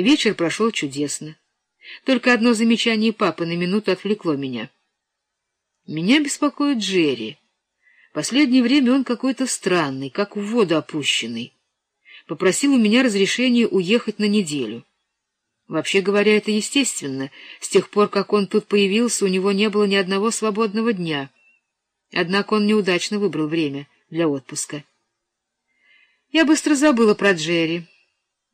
Вечер прошел чудесно. Только одно замечание папы на минуту отвлекло меня. Меня беспокоит Джерри. Последнее время он какой-то странный, как в воду опущенный. Попросил у меня разрешения уехать на неделю. Вообще говоря, это естественно. С тех пор, как он тут появился, у него не было ни одного свободного дня. Однако он неудачно выбрал время для отпуска. Я быстро забыла про Джерри,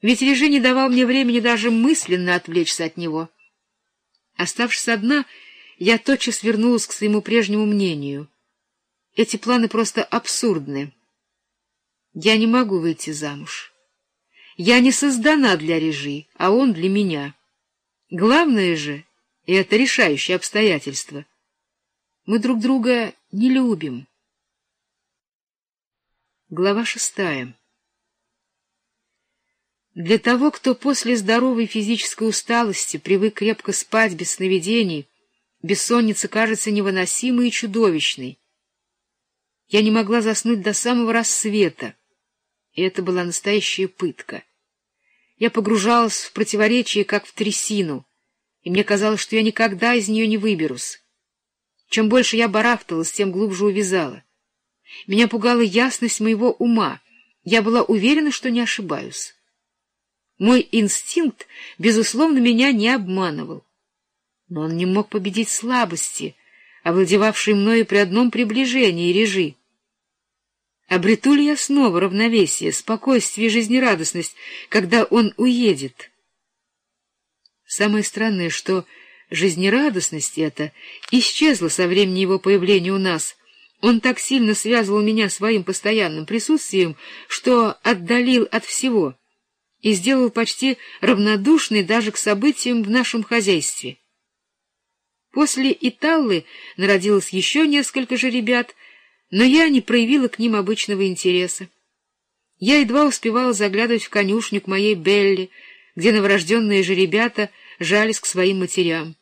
ведь Режи не давал мне времени даже мысленно отвлечься от него. Оставшись одна, я тотчас вернулась к своему прежнему мнению. Эти планы просто абсурдны. Я не могу выйти замуж. Я не создана для Режи, а он для меня. Главное же, и это решающее обстоятельство, мы друг друга не любим. Глава шестая Для того, кто после здоровой физической усталости привык крепко спать без сновидений, бессонница кажется невыносимой и чудовищной. Я не могла заснуть до самого рассвета, и это была настоящая пытка. Я погружалась в противоречие, как в трясину, и мне казалось, что я никогда из нее не выберусь. Чем больше я барахталась, тем глубже увязала. Меня пугала ясность моего ума. Я была уверена, что не ошибаюсь. Мой инстинкт, безусловно, меня не обманывал. Но он не мог победить слабости, овладевавшей мною при одном приближении режи. Обрету ли я снова равновесие, спокойствие и жизнерадостность, когда он уедет? Самое странное, что жизнерадостность эта исчезла со времени его появления у нас. Он так сильно связывал меня своим постоянным присутствием, что отдалил от всего и сделал почти равнодушной даже к событиям в нашем хозяйстве. После Италлы народилось еще несколько же ребят — но я не проявила к ним обычного интереса. Я едва успевала заглядывать в конюшню к моей Белли, где новорожденные же ребята жались к своим матерям.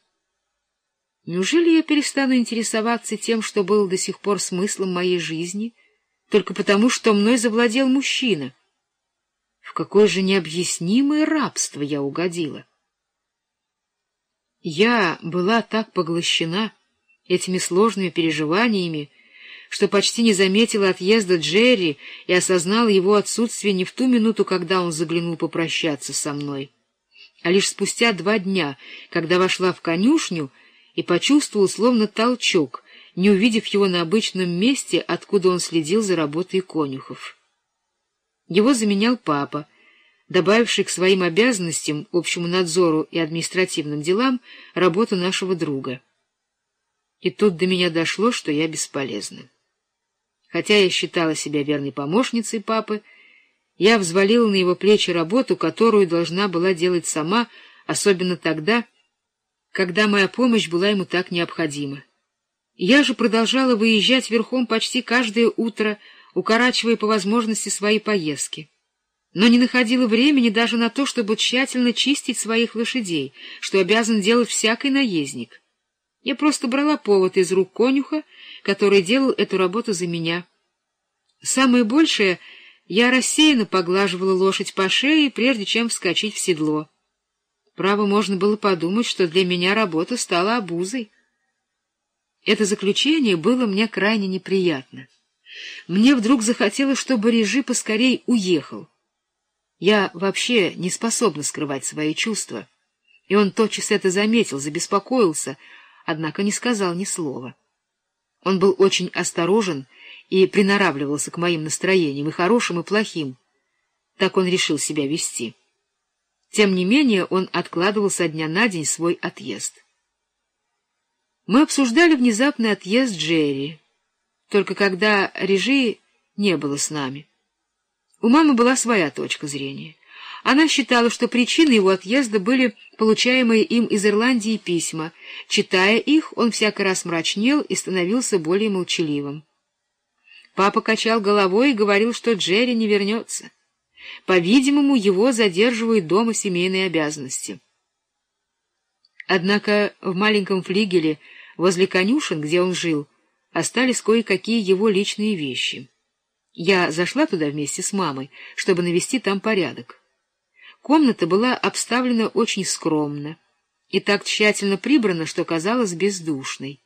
Неужели я перестану интересоваться тем, что было до сих пор смыслом моей жизни, только потому, что мной завладел мужчина? В какое же необъяснимое рабство я угодила! Я была так поглощена этими сложными переживаниями, что почти не заметила отъезда Джерри и осознала его отсутствие не в ту минуту, когда он заглянул попрощаться со мной, а лишь спустя два дня, когда вошла в конюшню и почувствовала словно толчок, не увидев его на обычном месте, откуда он следил за работой конюхов. Его заменял папа, добавивший к своим обязанностям, общему надзору и административным делам, работу нашего друга. И тут до меня дошло, что я бесполезна. Хотя я считала себя верной помощницей папы, я взвалила на его плечи работу, которую должна была делать сама, особенно тогда, когда моя помощь была ему так необходима. Я же продолжала выезжать верхом почти каждое утро, укорачивая по возможности свои поездки. Но не находила времени даже на то, чтобы тщательно чистить своих лошадей, что обязан делать всякий наездник. Я просто брала повод из рук конюха, который делал эту работу за меня. Самое большее я рассеянно поглаживала лошадь по шее, прежде чем вскочить в седло. Право, можно было подумать, что для меня работа стала обузой. Это заключение было мне крайне неприятно. Мне вдруг захотелось, чтобы Режи поскорей уехал. Я вообще не способна скрывать свои чувства, и он тотчас это заметил, забеспокоился — однако не сказал ни слова. Он был очень осторожен и приноравливался к моим настроениям, и хорошим, и плохим. Так он решил себя вести. Тем не менее он откладывал со дня на день свой отъезд. Мы обсуждали внезапный отъезд Джерри, только когда Режи не было с нами. У мамы была своя точка зрения. Она считала, что причиной его отъезда были получаемые им из Ирландии письма. Читая их, он всякий раз мрачнел и становился более молчаливым. Папа качал головой и говорил, что Джерри не вернется. По-видимому, его задерживают дома семейные обязанности. Однако в маленьком флигеле возле конюшен, где он жил, остались кое-какие его личные вещи. Я зашла туда вместе с мамой, чтобы навести там порядок. Комната была обставлена очень скромно и так тщательно прибрана, что казалась бездушной.